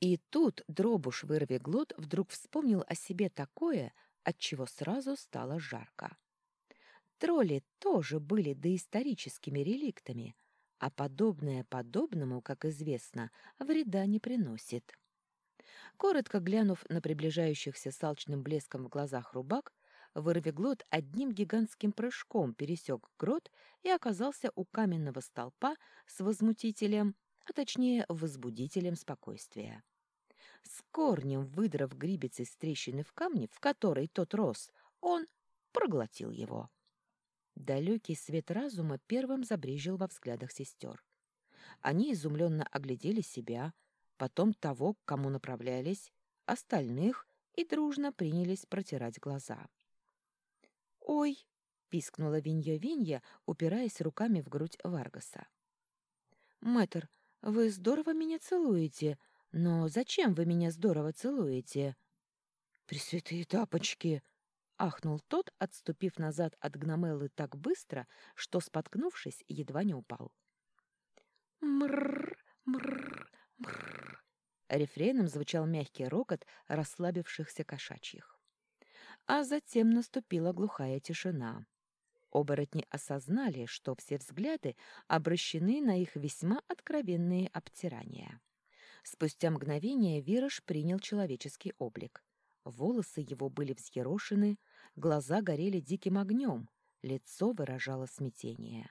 И тут дробуш вырвиглот вдруг вспомнил о себе такое, от чего сразу стало жарко. Тролли тоже были доисторическими реликтами, а подобное подобному, как известно, вреда не приносит. Коротко глянув на приближающихся с алчным блеском в глазах рубак, Вырвиглот одним гигантским прыжком пересек грот и оказался у каменного столпа с возмутителем, а точнее возбудителем спокойствия. С корнем выдрав грибец из трещины в камне, в которой тот рос, он проглотил его. Далекий свет разума первым забрежил во взглядах сестер. Они изумленно оглядели себя, потом того, к кому направлялись, остальных и дружно принялись протирать глаза. «Ой!» — пискнула Винья-Винья, упираясь руками в грудь Варгаса. «Мэтр, вы здорово меня целуете, но зачем вы меня здорово целуете?» «Пресвятые тапочки!» — ахнул тот, отступив назад от гномеллы так быстро, что, споткнувшись, едва не упал. «Мрррр, мрррр, мрррр!» Рефреном звучал мягкий рокот расслабившихся кошачьих. А затем наступила глухая тишина. Оборотни осознали, что все взгляды обращены на их весьма откровенные обтирания. Спустя мгновение Вираж принял человеческий облик. Волосы его были взъерошены, глаза горели диким огнем, лицо выражало смятение.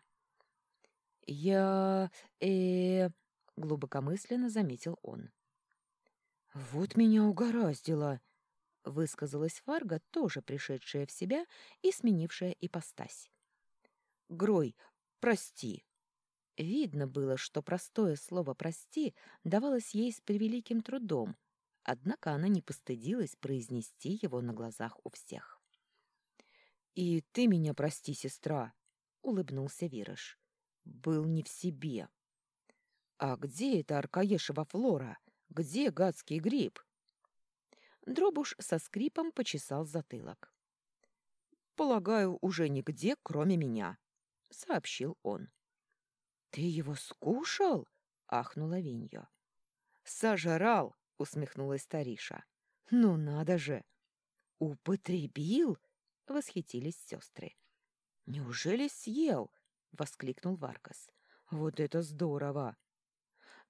«Я... э...» — глубокомысленно заметил он. «Вот меня угораздило!» Высказалась Фарга, тоже пришедшая в себя и сменившая ипостась. «Грой, прости!» Видно было, что простое слово «прости» давалось ей с превеликим трудом, однако она не постыдилась произнести его на глазах у всех. «И ты меня прости, сестра!» — улыбнулся Вирыш. «Был не в себе». «А где эта Аркаешева флора? Где гадский гриб?» Дробуш со скрипом почесал затылок. «Полагаю, уже нигде, кроме меня», — сообщил он. «Ты его скушал?» — ахнула Виньо. «Сожрал!» — усмехнулась Тариша. «Ну надо же!» «Употребил?» — восхитились сестры. «Неужели съел?» — воскликнул Варкас. «Вот это здорово!»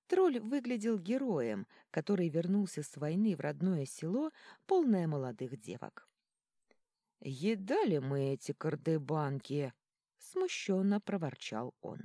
Тролль выглядел героем, который вернулся с войны в родное село, полное молодых девок. «Едали мы эти кардебанки!» — смущенно проворчал он.